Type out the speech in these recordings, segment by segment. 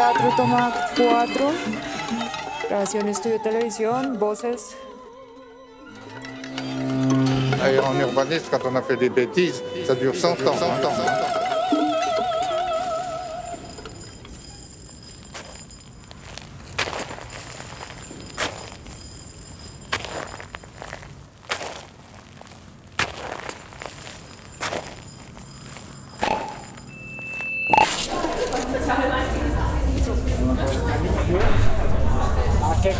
4, toma 4. Grabación, estudio, televisión, voces. Et en urbanisme, quand on a fait des bêtises, ça dure 100 ans. 100 ans. ¿A qué.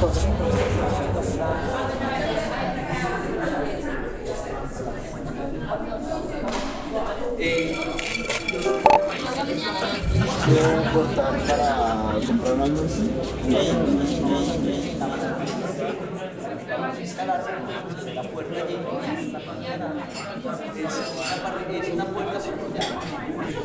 La puerta es una puerta circular.